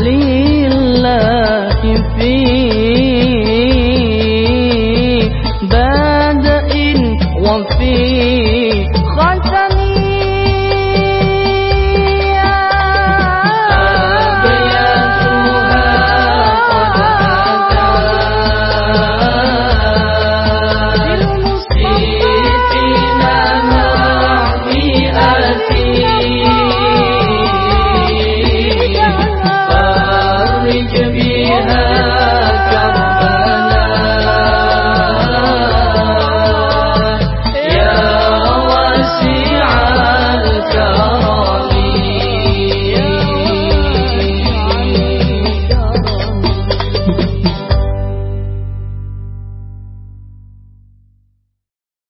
لله في